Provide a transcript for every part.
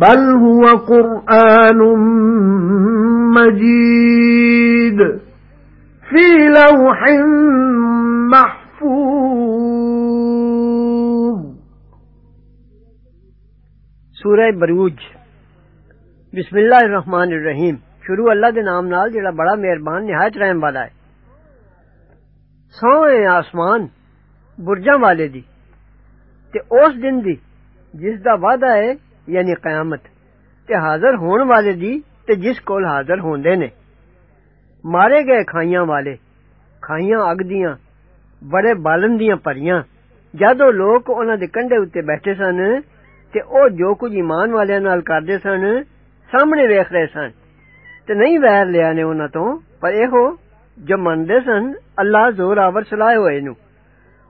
بل هو قرآن مجيد في لوح محفوظ. سورہ بروج. بسم اللہ الرحمن الرحیم. شروع اللہ دے نام نال جڑا بڑا مہربان نہایت رحم والا ہے. سونہہ آسمان برجاں والے دی تے اس دن دی جس دا وعدہ ہے یعنی قیامت۔ تے حاضر ہون والے دی تے جس کول حاضر ہوندے نے۔ مارے گئے کھائیاں والے۔ کھائیاں اگ دیاں بڑے بالن دیاں پریاں۔ جدو لوک انہاں دے کنڈے اتے بیٹھے سن تے او جو کچھ ایمان والے نال کردے سن سامنے ویکھ رہے سن۔ تے نہیں ویر لیا نے انہاں تو پر ایہو جو مندے سن اللہ زور آور سلاہے ہوئے نو۔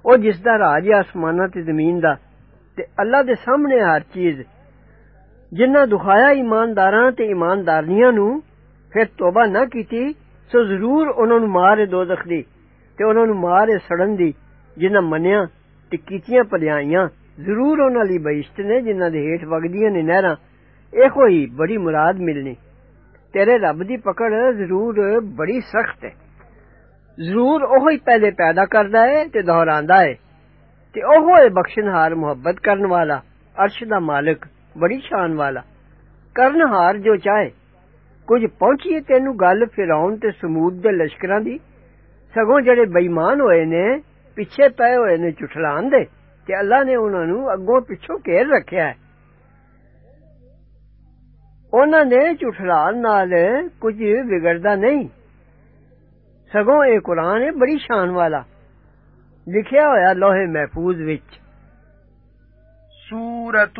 او جس دا راج آسماناں تے زمین دا۔ تے اللہ دے سامنے ہر چیز ਜਿਨ੍ਹਾਂ ਦੁਖਾਇਆ ਇਮਾਨਦਾਰਾਂ ਤੇ ਇਮਾਨਦਾਰਨੀਆਂ ਨੂੰ ਫਿਰ ਤੋਬਾ ਨਾ ਕੀਤੀ ਸੋ ਜ਼ਰੂਰ ਉਹਨਾਂ ਨੂੰ ਮਾਰ ਦੋਜ਼ਖ ਦੀ ਤੇ ਉਹਨਾਂ ਨੂੰ ਮਾਰ ਸੜਨ ਦੀ ਜਿਨ੍ਹਾਂ ਮੰਨਿਆ ਤੇ ਕੀਤੀਆਂ ਭਲਾਈਆਂ ਜ਼ਰੂਰ ਉਹਨਾਂ ਲਈ ਬਹਿਸ਼ਤ ਨੇ ਜਿਨ੍ਹਾਂ ਦੇ ਹੇਠ ਵਗਦੀਆਂ ਨੇ ਨਹਿਰਾਂ ਇਹੋ ਹੀ ਬੜੀ ਮੁਰਾਦ ਮਿਲਣੀ ਤੇਰੇ ਰੱਬ ਦੀ ਪਕੜ ਜ਼ਰੂਰ ਬੜੀ ਸਖਤ ਹੈ ਜ਼ਰੂਰ ਉਹ ਹੀ ਪਹਿਲੇ ਪੈਦਾ ਕਰਦਾ ਹੈ ਤੇ ਦੁਹਰਾਉਂਦਾ ਹੈ ਤੇ ਉਹ ਹੈ ਬਖਸ਼ਣਹਾਰ ਮੁਹੱਬਤ ਕਰਨ ਵਾਲਾ ਅਰਸ਼ ਦਾ ਮਾਲਕ ਬੜੀ ਸ਼ਾਨ ਵਾਲਾ ਕਰਨਹਾਰ ਜੋ ਚਾਹੇ ਕੁਝ ਪਹੁੰਚੀਏ ਤੈਨੂੰ ਗੱਲ ਫਿਰੌਨ ਤੇ ਸਮੂਦ ਦੇ ਲਸ਼ਕਰਾਂ ਦੀ ਸਗੋਂ ਜਿਹੜੇ ਬੇਈਮਾਨ ਹੋਏ ਨੇ ਪਿੱਛੇ ਪਏ ਹੋਏ ਨੇ ਝੁਠਲਾਣ ਦੇ ਤੇ ਅੱਲਾ ਨੇ ਉਹਨਾਂ ਨੂੰ ਅੱਗੋਂ ਪਿੱਛੋਂ ਘੇਰ ਰੱਖਿਆ ਹੈ ਉਹਨਾਂ ਦੇ ਝੁਠਲਾਣ ਨਾਲ ਕੁਝ ਵਿਗੜਦਾ ਨਹੀਂ ਸਗੋਂ ਇਹ ਕੁਰਾਨ ਹੈ ਬੜੀ ਸ਼ਾਨ ਵਾਲਾ ਲਿਖਿਆ ਹੋਇਆ ਲੋਹੇ ਮਹਿਫੂਜ਼ ਵਿੱਚ ਸੂਰਤ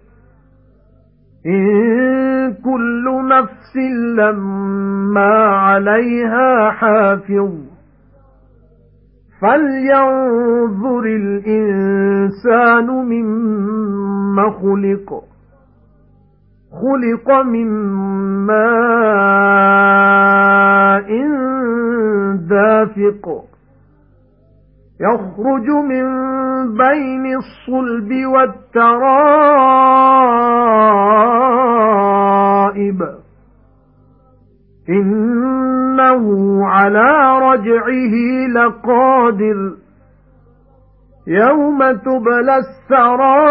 إن كل نفس لما عليها حافظ. فلينظر الإنسان مما خلق. خلق من ماء دافق. يخرج من بين الصلب والترائب. إنه على رجعه لقادر. يوم تبلى السرائر.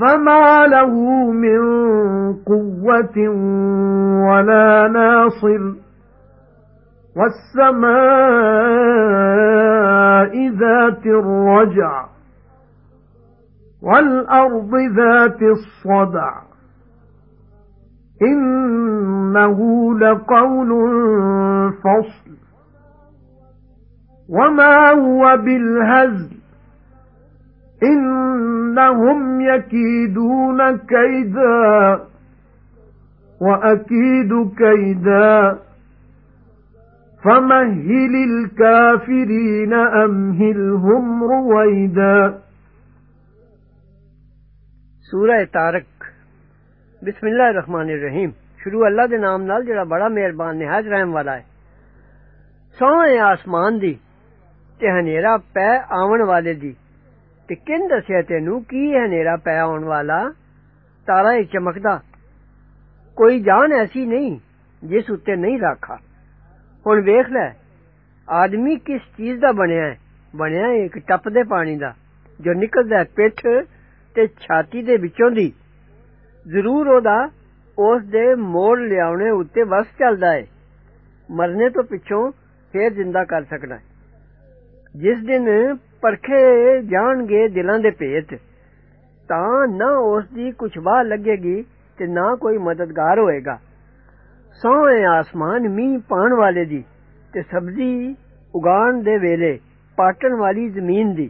فما له من قوة ولا ناصر. وَالسَّمَاءِ ذَاتِ الرَّجْعِ وَالْأَرْضِ ذَاتِ الصَّدْعِ إِنَّهُ لَقَوْلٌ فَصْلٌ وَمَا هُوَ بِالْهَزْلِ إِنَّهُمْ يَكِيدُونَ كَيْدًا وَأَكِيدُ كَيْدًا فَمَهِّلِ الْكَافِرِينَ أَمْهِلْهُمْ رُوَيْدًا سورہ طارق بسم اللہ الرحمن الرحیم۔ شروع اللہ دے نام نال جڑا بڑا مہربان، نہایت رحم والا ہے۔ سوئے آسمان دی تے ہنیرا پے آون والے دی۔ تے کن دسیا تینو کی ہنیرا پے آون والا؟ تارا چمکدا۔ کوئی جان ایسی نہیں جس اتے نہیں رکھا ਹੁਣ ਵੇਖ ਲੈ ਆਦਮੀ ਕਿਸ ਚੀਜ਼ ਦਾ ਬਣਿਆ ਹੈ ਬਣਿਆ ਹੈ ਇੱਕ ਟੱਪ ਦੇ ਪਾਣੀ ਦਾ ਜੋ ਨਿਕਲਦਾ ਹੈ ਪਿੱਠ ਤੇ ਛਾਤੀ ਦੇ ਵਿੱਚੋਂ ਦੀ ਜ਼ਰੂਰ ਉਹਦਾ ਉਸ ਦੇ ਮੋੜ ਲਿਆਉਣੇ ਉੱਤੇ ਵਸ ਚੱਲਦਾ ਹੈ ਮਰਨੇ ਤੋਂ ਪਿੱਛੋਂ ਫੇਰ ਜ਼ਿੰਦਾ ਕਰ ਸਕਦਾ ਹੈ ਜਿਸ ਦਿਨ ਪਰਖੇ ਜਾਣਗੇ ਦਿਲਾਂ ਦੇ ਭੇਤ ਤਾਂ ਨਾ ਉਸ ਦੀ ਕੁਛ ਵਾਹ ਲੱਗੇਗੀ ਤੇ ਨਾ ਕੋਈ ਮਦਦਗਾਰ ਹੋਏਗਾ ਸੋਹਣੇ ਆਸਮਾਨ ਮੀਂਹ ਪਾਣ ਵਾਲੇ ਦੀ ਤੇ ਸਬਜ਼ੀ ਉਗਾਉਣ ਦੇ ਵੇਲੇ ਪਾਟਣ ਵਾਲੀ ਜ਼ਮੀਨ ਦੀ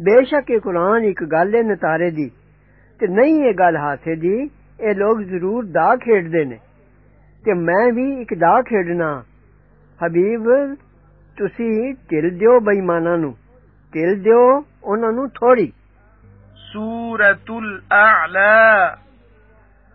ਬੇਸ਼ੱਕ ਇਹ ਕੁਰਾਨ ਇੱਕ ਗੱਲ ਹੈ ਨਤਾਰੇ ਦੀ ਤੇ ਨਹੀਂ ਇਹ ਗੱਲ ਹਾਸੇ ਦੀ ਇਹ ਲੋਕ ਜ਼ਰੂਰ ਦਾ ਖੇਡਦੇ ਨੇ ਤੇ ਮੈਂ ਵੀ ਇੱਕ ਦਾ ਖੇਡਣਾ ਹਬੀਬ ਤੁਸੀਂ ਢਿਲ ਦਿਓ ਬੇਈਮਾਨਾਂ ਨੂੰ ਢਿਲ ਦਿਓ ਉਹਨਾਂ ਨੂੰ ਥੋੜੀ ਸੂਰਤੁਲ ਆਲਾ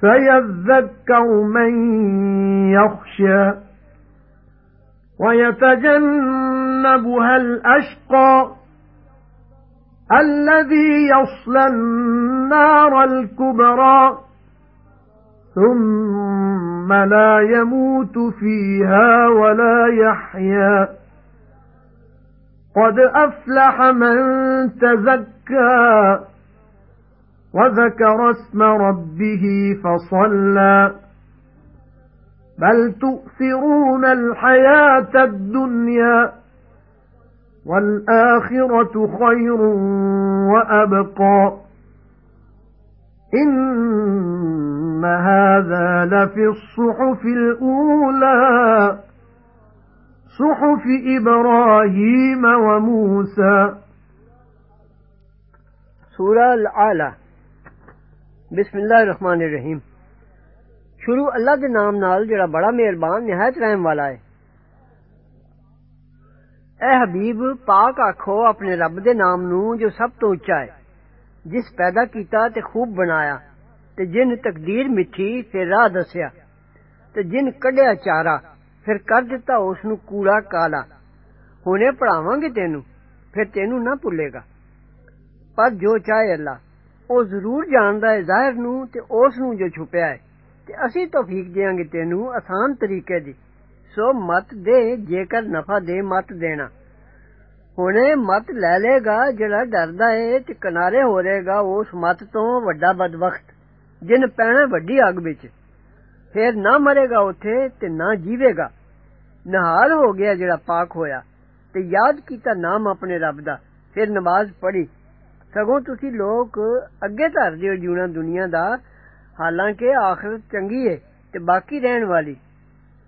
سَيَذَّكَّرُ مَن يَخْشَى وَيَتَجَنَّبُهَا الْأَشْقَى الَّذِي يَصْلَى النَّارَ الْكُبْرَى ثُمَّ لَا يَمُوتُ فِيهَا وَلَا يَحْيَى قَدْ أَفْلَحَ مَن تَزَكَّى وَذَكَرَ اسْمَ رَبِّهِ فَصَلَّى. بَلْ تُؤْثِرُونَ الْحَيَاةَ الدُّنْيَا وَالْآخِرَةُ خَيْرٌ وَأَبْقَى. إِنَّ هَذَا لَفِي الصُّحُفِ الْأُولَى صُحُفِ إِبْرَاهِيمَ وَمُوسَى. سورہ الاعلیٰ بسم اللہ الرحمن الرحیم۔ شروع اللہ دے نام نال جڑا بڑا مہربان، نہایت رحم والا ہے۔ اے حبیب، پاک آکھو اپنے رب دے نام نو جو سب تو اچا ہے، جس پیدا کیتا تے خوب بنایا، تے جن تقدیر متھی پھر راہ دسیا، تے جن کڈیا چارہ، پھر کر دیتا اس نو کوڑا کالا۔ ہنے پڑھاواں گے تینو، پھر تینو نہ بھولے گا۔ پر جو چاہے اللہ۔ ਉਹ ਜ਼ਰੂਰ ਜਾਣਦਾ ਹੈ ਜ਼ਾਹਿਰ ਨੂੰ ਤੇ ਉਸ ਨੂੰ ਜੋ ਛੁਪਿਆ ਹੈ ਤੇ ਅਸੀਂ ਤੌਫੀਕ ਦੇਾਂਗੇ ਤੈਨੂੰ ਆਸਾਨ ਤਰੀਕੇ ਦੀ ਸੋ ਮਤ ਦੇ ਜੇਕਰ ਨਫਾ ਦੇ ਮਤ ਦੇਣਾ ਹੁਣੇ ਮਤ ਲੈ ਲੇਗਾ ਜਿਹੜਾ ਡਰਦਾ ਏ ਤੇ ਕਿਨਾਰੇ ਹੋ ਰਹੇਗਾ ਉਸ ਮਤ ਤੋਂ ਵੱਡਾ ਬਦਬਖਤ ਜਿਨ ਪੈਣਾ ਵੱਡੀ ਅੱਗ ਵਿੱਚ ਫੇਰ ਨਾ ਮਰੇਗਾ ਉਥੇ ਤੇ ਨਾ ਜੀਵੇਗਾ ਨਹਾਲ ਹੋ ਗਿਆ ਜਿਹੜਾ ਪਾਕ ਹੋਇਆ ਤੇ ਯਾਦ ਕੀਤਾ ਨਾਮ ਆਪਣੇ ਰੱਬ ਦਾ ਫਿਰ ਨਮਾਜ਼ ਪੜ੍ਹੀ ਸਗੋਂ ਤੁਸੀਂ ਲੋਕ ਅੱਗੇ ਧਰਦੇ ਹੋ ਜੂਣਾ ਦੁਨੀਆ ਦਾ ਹਾਲਾਂਕਿ ਆਖਰਤ ਚੰਗੀ ਏ ਤੇ ਬਾਕੀ ਰਹਿਣ ਵਾਲੀ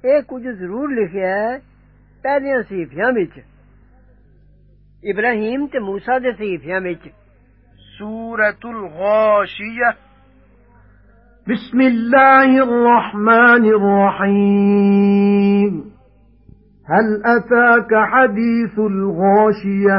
ਇਹ ਕੁਝ ਜ਼ਰੂਰ ਲਿਖਿਆ ਹੈ ਪਹਿਲੀਆਂ ਸੀਫਿਆਂ ਵਿੱਚ ਇਬਰਾਹੀਮ ਤੇ موسی ਦੇ ਸੀਫਿਆਂ ਵਿੱਚ ਸੂਰਤੁਲ ਗਾਸ਼ੀਆ بسم الله الرحمن الرحيم هل أتاك حديث الغاشية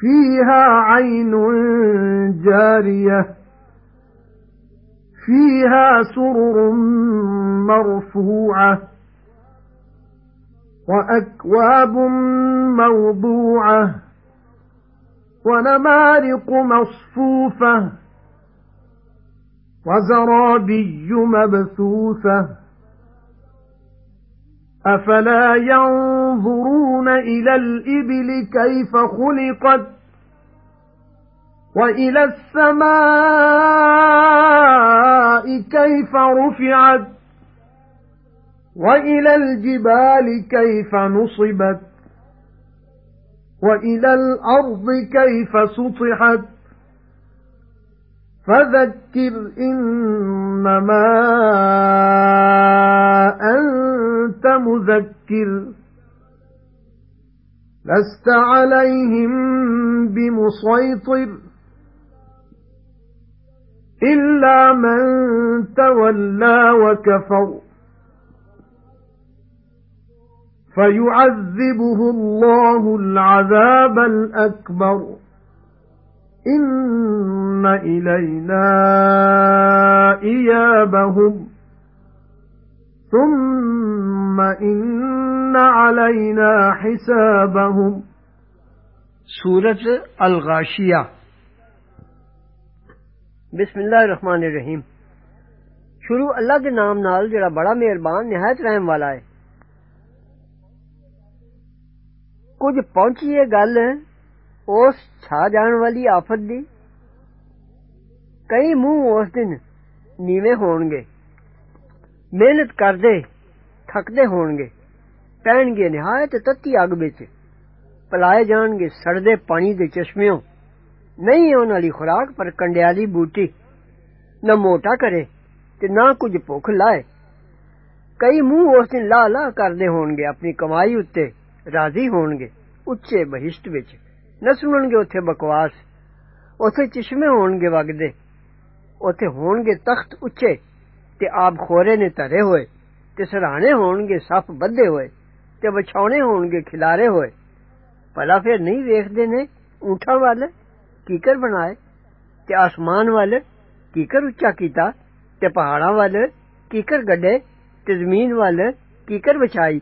فيها عين جارية فيها سرر مرفوعة وأكواب موضوعة ونمارق مصفوفة وزرابي مبثوثة. أفلا ينظرون إلى الإبل كيف خلقت وإلى السماء كيف رفعت وَإِلَى الْجِبَالِ كَيْفَ نُصِبَتْ وَإِلَى الْأَرْضِ كَيْفَ سُطِحَتْ فَذَكِّرْ إِنَّمَا أَنْتَ مُذَكِّرٌ لَسْتَ عَلَيْهِمْ بِمُصَيْطِرٍ إِلَّا مَنْ تَوَلَّى وَكَفَرَ فَيُعَذِّبُهُ اللَّهُ الْعَذَابَ الْأَكْبَرَ إِنَّ إِلَيْنَا إِيَابَهُمْ ثُمَّ ثُمَّ إِنَّ عَلَيْنَا حِسَابَهُمْ. سورت الغاشیہ. بسم اللہ الرحمن الرحیم. شروع اللہ دے نام نال جڑا بڑا مہربان نہایت رحم والا ہے. کچھ پہنچی ہے گل اس چھا جان والی آفت دی؟ کئی منہ اس دن نیوے ہون گے محنت کر دے۔ ਥੱਕਦੇ ਹੋਣਗੇ ਪੈਣਗੇ ਨਿਹਾਇਤ ਤੱਤੀ ਅੱਗ ਵਿੱਚ ਪਲਾਏ ਜਾਣਗੇ ਸੜਦੇ ਪਾਣੀ ਦੇ ਚਸ਼ਮਿਆਂ ਨਹੀਂ ਉਹਨਾਂ ਵਾਲੀ ਖੁਰਾਕ ਪਰ ਕੰਡਿਆਲੀ ਬੂਟੀ ਨਾ ਮੋਟਾ ਕਰੇ ਤੇ ਨਾ ਕੁਝ ਭੁੱਖ ਲਾਏ ਕਈ ਮੂੰਹ ਉਸ ਦਿਨ ਲਾ ਲਾ ਕਰਦੇ ਹੋਣਗੇ ਆਪਣੀ ਕਮਾਈ ਉੱਤੇ ਰਾਜ਼ੀ ਹੋਣਗੇ ਉੱਚੇ ਬਹਿਸ਼ਤ ਵਿੱਚ ਨਾ ਸੁਣਨਗੇ ਉੱਥੇ ਬਕਵਾਸ ਉੱਥੇ ਚਸ਼ਮੇ ਹੋਣਗੇ ਵਗਦੇ ਉੱਥੇ ਹੋਣਗੇ ਤਖਤ ਉੱਚੇ ਤੇ ਆਪ ਖੋਰੇ ਨੇ ਧਰੇ ਹੋਏ ਤੇ ਸਰਾਣੇ ਹੋਣਗੇ ਸੱਪ ਬੱਧੇ ਹੋਏ ਤੇ ਵਿਛਾਉਣੇ ਹੋਣਗੇ ਖਿਲਾਰੇ ਹੋਏ ਭਲਾ ਫਿਰ ਨਹੀਂ ਵੇਖਦੇ ਨੇ ਊਠਾਂ ਵੱਲ ਕੀਕਰ ਬਣਾਏ ਤੇ ਆਸਮਾਨ ਵੱਲ ਕੀਕਰ ਉੱਚਾ ਕੀਤਾ ਤੇ ਪਹਾੜਾਂ ਵੱਲ ਕੀਕਰ ਗੱਡੇ ਤੇ ਜ਼ਮੀਨ ਵੱਲ ਕੀਕਰ ਵਿਛਾਈ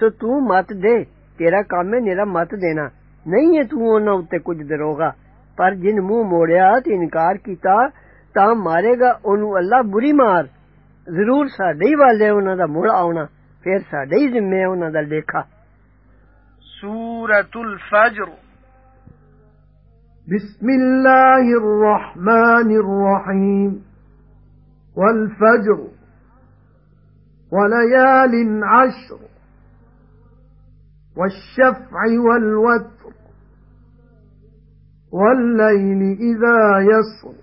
ਸੋ ਤੂੰ ਮਤ ਦੇ ਤੇਰਾ ਕੰਮ ਹੈ ਨਿਹਰਾ ਮਤ ਦੇਣਾ ਨਹੀਂ ਹੈ ਤੂੰ ਉਹਨਾਂ ਉੱਤੇ ਕੁਝ ਦਰੋਗਾ ਪਰ ਜਿਨ ਮੂੰਹ ਮੋੜਿਆ ਤੇ ਇਨਕਾਰ ਕੀਤਾ ਤਾਂ ਮਾਰੇਗਾ ਉਹਨੂੰ ਅੱਲਾ ਬੁਰੀ ਮਾਰ ਜ਼ਰੂਰ ਸਾਡੇ ਹੀ ਵਾਲੇ ਉਹਨਾਂ ਦਾ ਮੁੜ ਆਉਣਾ ਫਿਰ ਸਾਡੇ ਹੀ ਜ਼ਿੰਮੇ ਉਹਨਾਂ ਦਾ ਲੇਖਾ ਸੂਰਤੁਲ ਫਜਰ بسم الله الرحمن الرحيم والفجر۔ وليال عشر۔ والشفع والوتر۔ والليل إذا يسر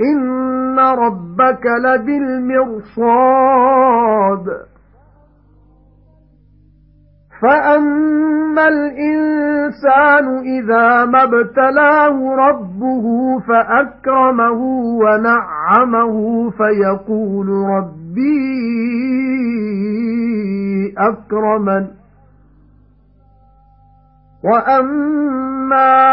إِنَّ رَبَّكَ لَبِالْمِرْصَادِ فَأَمَّا الْإِنسَانُ إِذَا مَا ابْتَلَاهُ رَبُّهُ فَأَكْرَمَهُ وَنَعَّمَهُ فَيَقُولُ رَبِّي أَكْرَمَنِ وَأَمَّا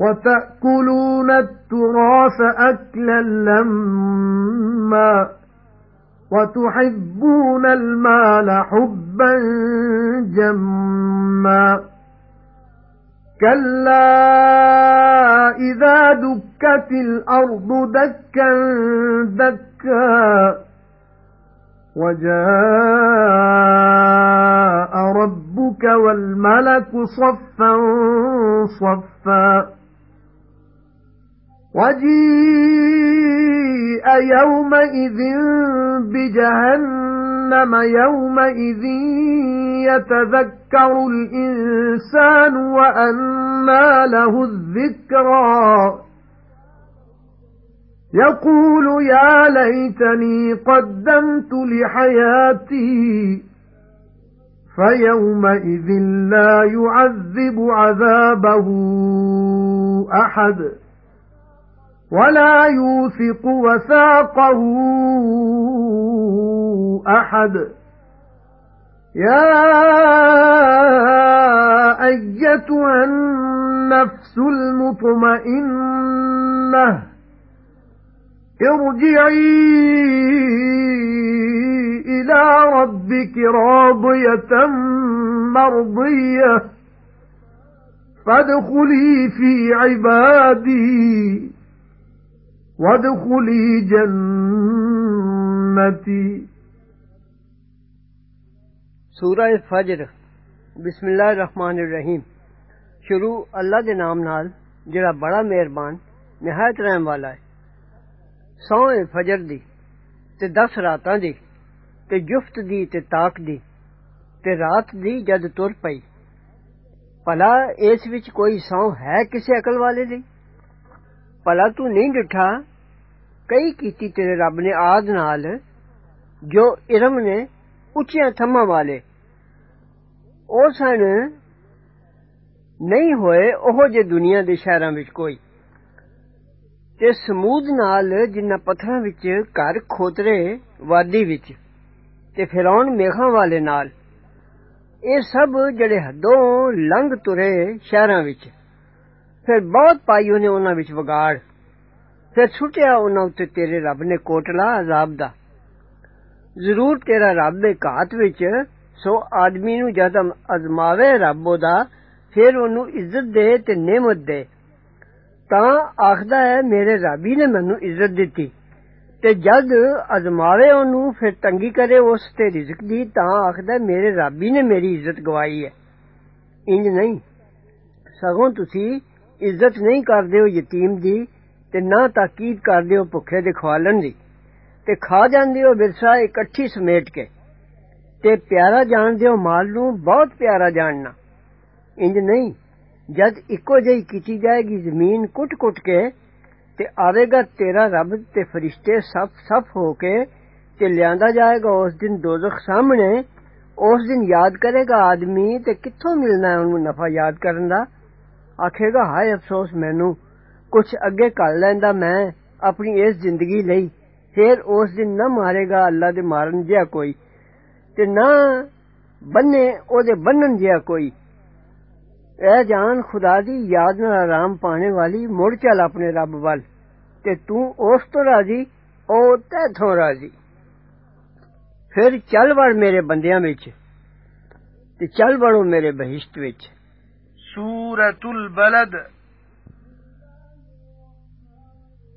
وَتَأْكُلُونَ التُّرَاثَ أَكْلًا لَّمًّا وَتُحِبُّونَ الْمَالَ حُبًّا جَمًّا كَلَّا إِذَا دُكَّتِ الْأَرْضُ دَكًّا دَكًّا وَجَاءَ رَبُّكَ وَالْمَلَكُ صَفًّا صَفًّا وَجِيءَ يَوْمَئِذٍ بِجَهَنَّمَ يَوْمَئِذٍ يَتَذَكَّرُ الْإِنسَانُ وَأَنَّى لَهُ الذِّكْرَى. يَقُولُ يَا لَيْتَنِي قَدَّمْتُ لِحَيَاتِي فَيَوْمَئِذٍ لَّا يُعَذِّبُ عَذَابَهُ أَحَدٌ. وَلَا يُوثِقُ وَثَاقَهُ أَحَدٌ. يَا أَيَّتُهَا النَّفْسُ الْمُطْمَئِنَّةُ ارْجِعِي إِلَى رَبِّكِ رَاضِيَةً مَرْضِيَّةً فَادْخُلِي فِي عِبَادِي. وادخلي جنتي۔ سورہ فجر، بسم اللہ الرحمن الرحیم۔ شروع اللہ دے نام نال، جڑا بڑا مہربان، نہایت رحم والا ہے۔ سوئے فجر دی، تے دس راتاں دی، تے جفت دی، تے تاک دی، تے رات دی جد ٹر پئی۔ بھلا اس وچ کوئی سونہہ ہے کسے عقل والے دی؟ بھلا تو نہیں ڈٹھا ਕਈ ਕੀਤੀ ਤੇਰੇ ਰੱਬ ਨੇ ਆਦ ਨਾਲ ਜੋ ਇਰਮ ਨੇ ਉੱਚੀਆਂ ਥੰਮਾਂ ਵਾਲੇ ਉਹ ਸਨ ਨਹੀਂ ਹੋਏ ਉਹ ਜੇ ਦੁਨੀਆ ਦੇ ਸ਼ਹਿਰਾਂ ਵਿੱਚ ਕੋਈ ਤੇ ਸਮੂਦ ਨਾਲ ਜਿਨ੍ਹਾਂ ਪੱਥਰਾਂ ਵਿੱਚ ਘਰ ਖੋਤਰੇ ਵਾਦੀ ਵਿੱਚ ਤੇ ਫਿਰੌਨ ਮੇਖਾਂ ਵਾਲੇ ਨਾਲ ਇਹ ਸਭ ਜਿਹੜੇ ਹੱਦੋਂ ਲੰਘ ਤੁਰੇ ਸ਼ਹਿਰਾਂ ਵਿੱਚ ਫਿਰ ਬਹੁਤ ਪਾਈ ਉਹਨੇ ਉਹਨਾਂ ਵਿੱਚ ਵਿਗਾੜ ਫਿਰ ਛੁੱਟਿਆ ਉਹਨਾਂ ਉੱਤੇ ਤੇਰੇ ਰੱਬ ਨੇ ਕੋਟਲਾ ਅਜ਼ਾਬ ਦਾ ਜ਼ਰੂਰ ਤੇਰਾ ਰੱਬ ਦੇ ਘਾਤ ਵਿੱਚ ਸੋ ਆਦਮੀ ਨੂੰ ਜਦ ਅਜ਼ਮਾਵੇ ਰੱਬ ਉਹਦਾ ਫਿਰ ਉਹਨੂੰ ਇੱਜ਼ਤ ਦੇ ਤੇ ਨੇਮਤ ਦੇ ਤਾਂ ਆਖਦਾ ਹੈ ਮੇਰੇ ਰੱਬੀ ਨੇ ਮੈਨੂੰ ਇੱਜ਼ਤ ਦਿੱਤੀ ਤੇ ਜਦ ਅਜ਼ਮਾਵੇ ਉਹਨੂੰ ਫਿਰ ਤੰਗੀ ਕਰੇ ਉਸ ਤੇ ਰਿਜ਼ਕ ਦੀ ਤਾਂ ਆਖਦਾ ਮੇਰੇ ਰੱਬੀ ਨੇ ਮੇਰੀ ਇੱਜ਼ਤ ਗਵਾਈ ਹੈ ਇੰਜ ਨਹੀਂ ਸਗੋਂ ਤੁਸੀਂ ਇੱਜ਼ਤ ਨਹੀਂ ਕਰਦੇ ਹੋ ਯਤੀਮ ਦੀ ਤੇ ਨਾ ਤਾਕੀਦ ਕਰਦੇ ਹੋ ਭੁੱਖੇ ਦੇ ਖਵਾਲਣ ਦੀ ਤੇ ਖਾ ਜਾਂਦੇ ਹੋ ਵਿਰਸਾ ਇਕੱਠੀ ਸਮੇਟ ਕੇ ਤੇ ਪਿਆਰਾ ਜਾਣਦੇ ਹੋ ਮਾਲ ਨੂੰ ਬਹੁਤ ਪਿਆਰਾ ਜਾਣਨਾ ਇੰਜ ਨਹੀਂ ਜਦ ਇੱਕੋ ਜਿਹੀ ਕੀਤੀ ਜਾਏਗੀ ਜ਼ਮੀਨ ਕੁੱਟ-ਕੁੱਟ ਕੇ ਤੇ ਆਵੇਗਾ ਤੇਰਾ ਰੱਬ ਤੇ ਫਰਿਸ਼ਤੇ ਸਫ ਸਫ ਹੋ ਕੇ ਤੇ ਲਿਆਂਦਾ ਜਾਏਗਾ ਉਸ ਦਿਨ ਦੋਜ਼ਖ ਸਾਹਮਣੇ ਉਸ ਦਿਨ ਯਾਦ ਕਰੇਗਾ ਆਦਮੀ ਤੇ ਕਿੱਥੋਂ ਮਿਲਣਾ ਉਹਨੂੰ ਨਫਾ ਯਾਦ ਕਰਨ ਦਾ ਆਖੇਗਾ ਹਾਏ ਅਫਸੋਸ ਮੈਨੂੰ ਕੁਝ ਅੱਗੇ ਕਰ ਲੈਂਦਾ ਮੈਂ ਆਪਣੀ ਇਸ ਜ਼ਿੰਦਗੀ ਲਈ ਫੇਰ ਉਸ ਦਿਨ ਨਾ ਮਾਰੇਗਾ ਅੱਲਾ ਦੇ ਮਾਰਨ ਜਿਹਾ ਕੋਈ ਤੇ ਨਾ ਬੰਨੇ ਉਹਦੇ ਬੰਨਣ ਜਿਹਾ ਕੋਈ ਐ ਜਾਨ ਖੁਦਾ ਦੀ ਯਾਦ ਨਾਲ ਆਰਾਮ ਪਾਣੇ ਵਾਲੀ ਮੁੜ ਚੱਲ ਆਪਣੇ ਰੱਬ ਵੱਲ ਤੇ ਤੂੰ ਉਸ ਤੋਂ ਰਾਜ਼ੀ ਉਹ ਤੇਥੋਂ ਰਾਜ਼ੀ ਫਿਰ ਚੱਲ ਵੜ ਮੇਰੇ ਬੰਦਿਆਂ ਵਿੱਚ ਤੇ ਚੱਲ ਵੜੋ ਮੇਰੇ ਬਹਿਸ਼ਤ ਵਿੱਚ ਸੂਰਤੁਲ ਬਲਦ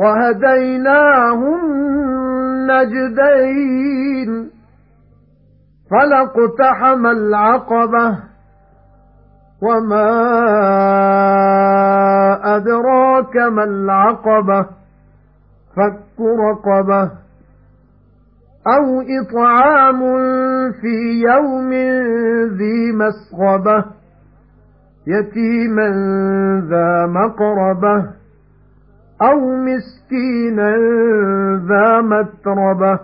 وَهَدَيْنَاهُ النَّجْدَيْنِ فَلَاقْتَحَمَ الْعَقَبَةَ وَمَا أَدْرَاكَ مَا الْعَقَبَةُ فَكُّ رَقَبَةٍ أَوْ إِطْعَامٌ فِي يَوْمٍ ذِي مَسْغَبَةٍ يَتِيمًا ذَا مَقْرَبَةٍ أَوْ مِسْكِينًا ذَا مَتْرَبَةٍ.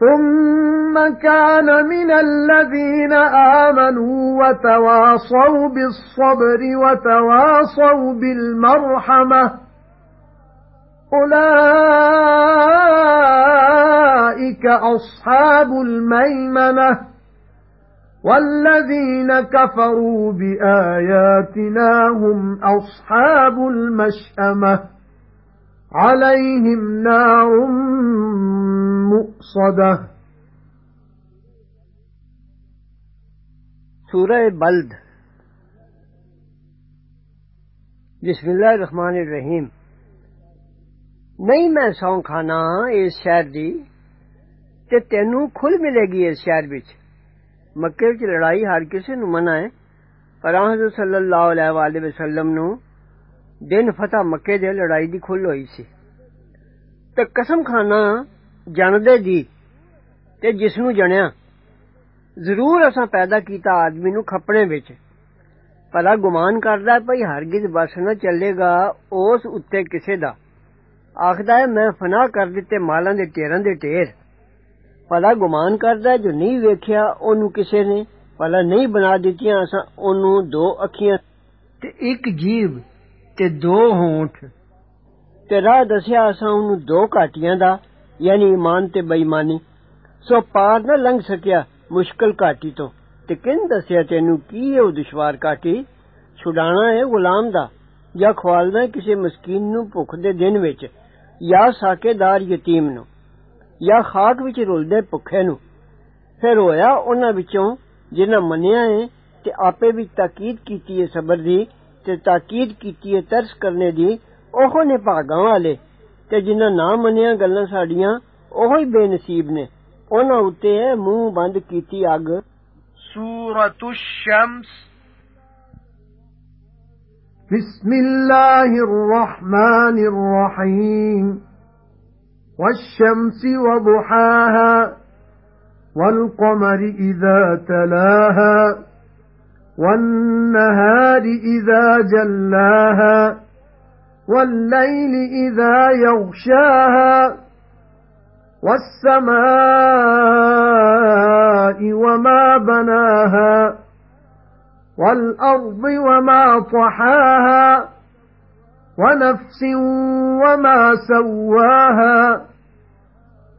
ثُمَّ كَانَ مِنَ الَّذِينَ آمَنُوا وَتَوَاصَوْا بِالصَّبْرِ وَتَوَاصَوْا بِالْمَرْحَمَةِ. أُولَئِكَ أَصْحَابُ الْمَيْمَنَةِ. وَالَّذِينَ كَفَرُوا بِآيَاتِنَا هُمْ أَصْحَابُ الْمَشْأَمَةِ. عَلَيْهِمْ نَارٌ مُؤْصَدَةٌ. سورة بلد. بسم الله الرحمن الرحيم. نہیں میں سونکھانا اس شہر دی تے تینوں کھل ملے گی اس شہر وچ. ਮੱਕੇ ਵਿੱਚ ਲੜਾਈ ਹਰ ਕਿਸੇ ਨੂੰ ਮਨਾ ਹੈ ਪਰ ਹਜ਼ਰਤ ਸੱਲੱਲਾਹੁ ਅਲੈਹਿ ਵਸੱਲਮ ਨੂੰ ਦਿਨ ਫਤਹ ਮੱਕੇ ਦੇ ਲੜਾਈ ਦੀ ਖੁੱਲ ਹੋਈ ਸੀ ਤੇ ਕਸਮ ਖਾਨਾ ਜਾਣਦੇ ਦੀ ਤੇ ਜਿਸ ਨੂੰ ਜਣਿਆ ਜ਼ਰੂਰ ਅਸਾਂ ਪੈਦਾ ਕੀਤਾ ਆਦਮੀ ਨੂੰ ਖੱਪਣੇ ਵਿੱਚ ਭਲਾ ਗੁਮਾਨ ਕਰਦਾ ਭਈ ਹਰਗਿਜ਼ ਬਸ ਨਾ ਚੱਲੇਗਾ ਉਸ ਉੱਤੇ ਕਿਸੇ ਦਾ ਆਖਦਾ ਹੈ ਮੈਂ ਫਨਾ ਕਰ ਦਿੱਤੇ ਮਾਲਾਂ ਦੇ ਢੇਰਾਂ ਦੇ ਢੇਰ ਭਲਾ ਗੁਮਾਨ ਕਰਦਾ ਜੋ ਨਹੀਂ ਵੇਖਿਆ ਉਹਨੂੰ ਕਿਸੇ ਨੇ ਭਲਾ ਨਹੀਂ ਬਣਾ ਦਿੱਤੀਆਂ ਅਸਾਂ ਉਹਨੂੰ ਦੋ ਅੱਖੀਆਂ ਤੇ ਇੱਕ ਜੀਭ ਤੇ ਦੋ ਹੋਂਠ ਤੇ ਰਾਹ ਦੱਸਿਆ ਅਸਾਂ ਉਹਨੂੰ ਦੋ ਘਾਟੀਆਂ ਦਾ ਯਾਨੀ ਇਮਾਨ ਤੇ ਬੇਈਮਾਨੀ ਸੋ ਪਾਰ ਨਾ ਲੰਘ ਸਕਿਆ ਮੁਸ਼ਕਲ ਘਾਟੀ ਤੋਂ ਤੇ ਕਿੰਨ ਦੱਸਿਆ ਤੈਨੂੰ ਕੀ ਹੈ ਉਹ ਦੁਸ਼ਵਾਰ ਘਾਟੀ ਛੁਡਾਣਾ ਹੈ ਗੁਲਾਮ ਦਾ ਜਾਂ ਖਵਾਲਣਾ ਕਿਸੇ ਮਸਕੀਨ ਨੂੰ ਭੁੱਖ ਦੇ ਦਿਨ ਵਿੱਚ ਜਾਂ ਸਾਕੇਦਾਰ ਯਤੀਮ ਨੂੰ ਜਾਂ ਖਾਕ ਵਿੱਚ ਰੁਲਦੇ ਭੁੱਖੇ ਨੂੰ ਫਿਰ ਹੋਇਆ ਉਹਨਾਂ ਵਿੱਚੋਂ ਜਿਨ੍ਹਾਂ ਮੰਨਿਆ ਏ ਤੇ ਆਪੇ ਵੀ ਤਾਕੀਦ ਕੀਤੀ ਏ ਸਬਰ ਦੀ ਤੇ ਤਾਕੀਦ ਕੀਤੀ ਏ ਤਰਸ ਕਰਨੇ ਦੀ ਉਹ ਨੇ ਭਾਗਾਂ ਵਾਲੇ ਤੇ ਜਿਨ੍ਹਾਂ ਨਾ ਮੰਨਿਆ ਗੱਲਾਂ ਸਾਡੀਆਂ ਉਹ ਹੀ ਬੇਨਸੀਬ ਨੇ ਉਹਨਾਂ ਉੱਤੇ ਮੂੰਹ ਬੰਦ ਕੀਤੀ ਅੱਗ ਸੂਰਤੁ ਸ਼ਮਸ بسم الله الرحمن الرحيم وَالشَّمْسِ وَضُحَاهَا وَالْقَمَرِ إِذَا تَلَاهَا وَالنَّهَارِ إِذَا جَلَّاهَا وَاللَّيْلِ إِذَا يَغْشَاهَا وَالسَّمَاءِ وَمَا بَنَاهَا وَالْأَرْضِ وَمَا طَحَاهَا وَنَفْسٍ وَمَا سَوَّاهَا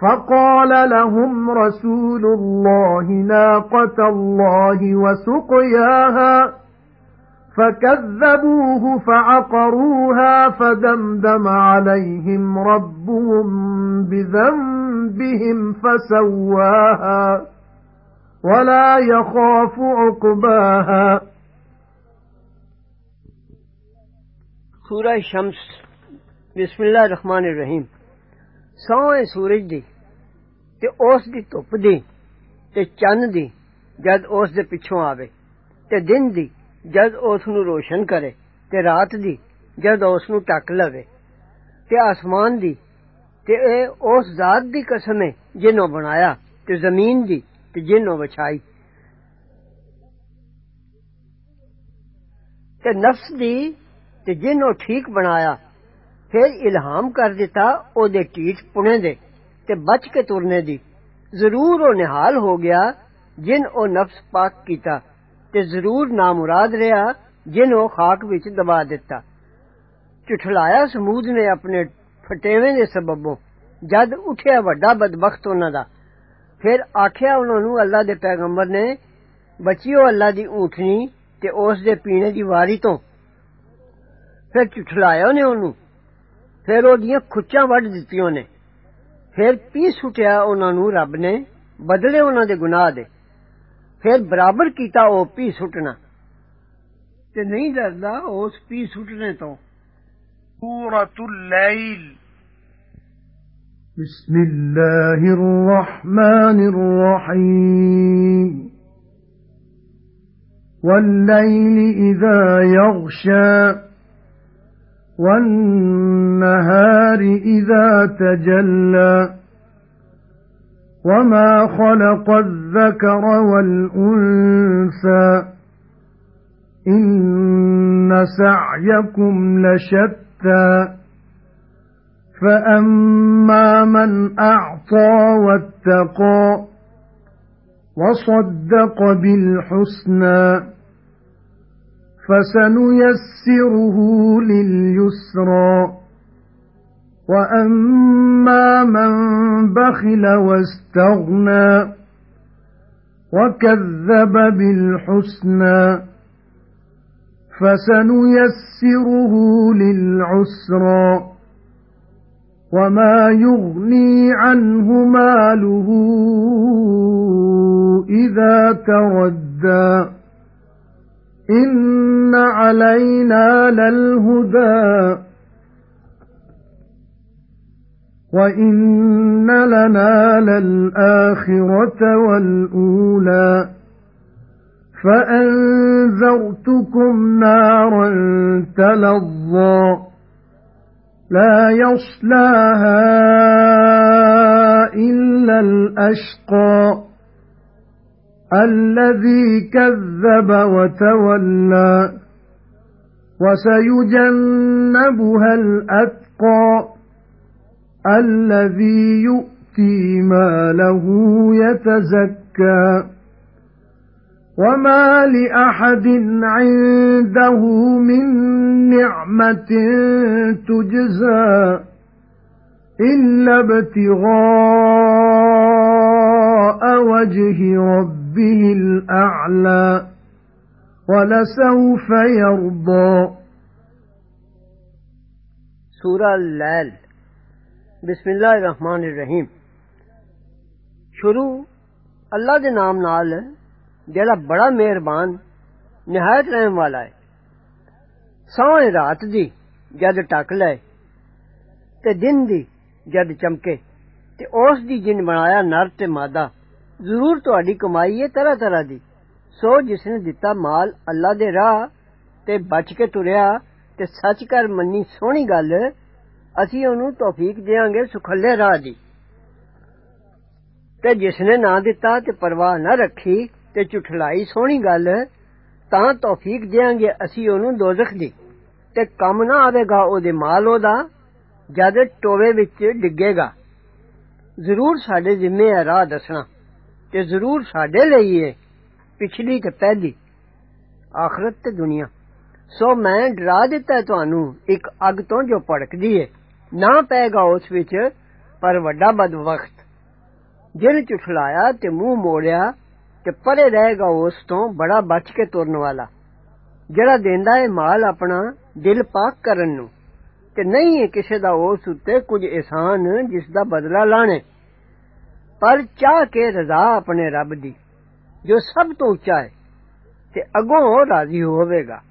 فَقَالَ لَهُمْ رَسُولُ اللَّهِ نَاقَةَ اللَّهِ وَسُقْيَاهَا فَكَذَّبُوهُ فَعَقَرُوهَا فَدَمْدَمَ عَلَيْهِمْ رَبُّهُم بِذَنبِهِمْ فَسَوَّاهَا وَلَا يَخَافُ عُقْبَاهَا. سورہ شمس بسم اللہ الرحمن الرحیم سوئے سورج دی ਤੇ ਉਸ ਦੀ ਧੁੱਪ ਦੀ ਤੇ ਚੰਨ ਦੀ ਜਦ ਉਸ ਦੇ ਪਿੱਛੋਂ ਆਵੇ ਤੇ ਦਿਨ ਦੀ ਜਦ ਉਸ ਨੂੰ ਰੋਸ਼ਨ ਕਰੇ ਤੇ ਰਾਤ ਦੀ ਜਦ ਉਸ ਨੂੰ ਟੱਕ ਲਵੇ ਤੇ ਆਸਮਾਨ ਦੀ ਤੇ ਇਹ ਉਸ ਜ਼ਾਤ ਦੀ ਕਸਮ ਹੈ ਜਿਨੋਂ ਬਣਾਇਆ ਤੇ ਜ਼ਮੀਨ ਦੀ ਤੇ ਜਿਨੋਂ ਵਿਛਾਈ ਤੇ ਨਫਸ ਦੀ ਤੇ ਜਿਨੋਂ ਠੀਕ ਬਣਾਇਆ ਫਿਰ ਇਲਹਾਮ ਕਰ ਦਿੱਤਾ ਉਹਦੇ ਢੀਠ ਪੁਣੇ ਦੇ تے بچ کے ترنے دی ضرور أو نحال ہو گیا جن أو نفس پاک کیتا تے ضرور نامراد رہیا جن أو خاک وچ دبا دیتا چٹھلایا سمود نے اپنے فٹیویں دے سببوں جد اٹھیا وڈا بدبخت انہاں دا پھر آکھیا انہاں نو اللہ دے پیغمبر نے بچیو اللہ دی اونٹنی تے اس دے پینے دی واری تو پھر چٹھلایا نے اونوں پھر أو دیاں کھچاں وڈ دتیاں نے ਫਿਰ ਪੀ ਸੁਟਿਆ ਉਹਨਾਂ ਨੂੰ ਰੱਬ ਨੇ ਬਦਲੇ ਉਹਨਾਂ ਦੇ ਗੁਨਾਹ ਦੇ ਫਿਰ ਬਰਾਬਰ ਕੀਤਾ ਉਹ ਪੀ ਸੁਟਣਾ ਤੇ ਨਹੀਂ ਡਰਦਾ ਉਸ ਪੀ ਸੁਟਣੇ ਤੋਂ ਸੂਰਤੁਲ ਲੈਲ بسم الله الرحمن الرحيم والليل إذا يغشى وَالنَّهَارِ إِذَا تَجَلَّى وَمَا خَلَقَ الذَّكَرَ وَالْأُنثَى إِنَّ سَعْيَكُمْ لَشَتَّى فَأَمَّا مَنْ أَعْطَى وَاتَّقَى وَصَدَّقَ بِالْحُسْنَى فَسَنُيَسِّرُهُ لِلْيُسْرَى. وَأَمَّا مَن بَخِلَ وَاسْتَغْنَى وَكَذَّبَ بِالْحُسْنَى فَسَنُيَسِّرُهُ لِلْعُسْرَى. وَمَا يُغْنِي عَنْهُ مَالُهُ إِذَا تَرَدَّى. إِنَّ عَلَيْنَا لَلْهُدَى وَإِنَّ لَنَا لَلْآخِرَةَ وَالْأُولَى فَأَنذَرْتُكُمْ نَارًا تَلَظَّى لَا يَصْلَاهَا إِلَّا الْأَشْقَى الَّذِي كَذَّبَ وَتَوَلَّى وَسَيُجَنَّبُهَا الْأَتْقَى الَّذِي يُؤْتِي مَالَهُ يَتَزَكَّى وَمَا لِأَحَدٍ عِندَهُ مِن نِّعْمَةٍ تُجْزَى إِلَّا ابْتِغَاءَ وَجْهِ رَبِّهِ رَبِّهِ الْأَعْلَى وَلَسَوْفَ يَرْضَى. سورہ اللیل. بسم اللہ الرحمن الرحیم. شروع اللہ دے نام نال جڑا بڑا مہربان نہایت رحم والا ہے. سوئیں رات دی جد ٹک لے تے دن دی جد چمکے تے اس دی جن بنایا نر تے مادہ ਜ਼ਰੂਰ ਤੁਹਾਡੀ ਕਮਾਈ ਹੈ ਤਰ੍ਹਾਂ ਤਰ੍ਹਾਂ ਦੀ ਸੋ ਜਿਸ ਨੇ ਦਿੱਤਾ ਮਾਲ ਅੱਲਾ ਦੇ ਰਾਹ ਤੇ ਬਚ ਕੇ ਤੁਰਿਆ ਤੇ ਸੱਚ ਕਰ ਮੰਨੀ ਸੋਹਣੀ ਗੱਲ ਅਸੀਂ ਉਹਨੂੰ ਤੌਫੀਕ ਦੇਵਾਂਗੇ ਸੁਖੱਲੇ ਰਾਹ ਦੀ ਤੇ ਜਿਸ ਨੇ ਨਾ ਦਿੱਤਾ ਤੇ ਪਰਵਾਹ ਨਾ ਰੱਖੀ ਤੇ ਝੁਠਲਾਈ ਸੋਹਣੀ ਗੱਲ ਤਾਂ ਤੌਫੀਕ ਦੇਵਾਂਗੇ ਅਸੀਂ ਉਹਨੂੰ ਦੋਜ਼ਖ ਦੀ ਤੇ ਕੰਮ ਨਾ ਆਵੇਗਾ ਉਹਦੇ ਮਾਲ ਉਹਦਾ ਜਦ ਟੋਵੇ ਵਿੱਚ ਡਿੱਗੇਗਾ ਜ਼ਰੂਰ ਸਾਡੇ ਜ਼ਿੰਮੇ ਹੈ ਰਾਹ ਦੱਸਣਾ ਤੇ ਜ਼ਰੂਰ ਸਾਡੇ ਲਈ ਏ ਪਿਛਲੀ ਤੇ ਪਹਿਲੀ ਆਖਰਤ ਤੇ ਦੁਨੀਆ ਸੋ ਮੈਂ ਡਰਾ ਦਿੱਤਾ ਤੁਹਾਨੂੰ ਇੱਕ ਅੱਗ ਤੋਂ ਜੋ ਭੜਕਦੀ ਏ ਨਾ ਪਏਗਾ ਉਸ ਵਿੱਚ ਪਰ ਵੱਡਾ ਬਦਵਖਤ ਜਿਹਨੇ ਝੁਠਲਾਇਆ ਤੇ ਮੂੰਹ ਮੋੜਿਆ ਤੇ ਪਰੇ ਰਹੇਗਾ ਉਸ ਤੋਂ ਬੜਾ ਬਚ ਕੇ ਤੁਰਨ ਵਾਲਾ ਜਿਹੜਾ ਦਿੰਦਾ ਏ ਮਾਲ ਆਪਣਾ ਦਿਲ ਪਾਕ ਕਰਨ ਨੂੰ ਤੇ ਨਹੀਂ ਏ ਕਿਸੇ ਦਾ ਉਸ ਉੱਤੇ ਕੁਝ ਇਹਸਾਨ ਜਿਸ ਦਾ ਬਦਲਾ ਲਾਣੇ ਪਰ ਚਾਹ ਕੇ ਰਜ਼ਾ ਆਪਣੇ ਰੱਬ ਦੀ ਜੋ ਸਭ ਤੋਂ ਉੱਚਾ ਹੈ ਤੇ ਅਗੋਂ ਰਾਜ਼ੀ ਹੋਵੇਗਾ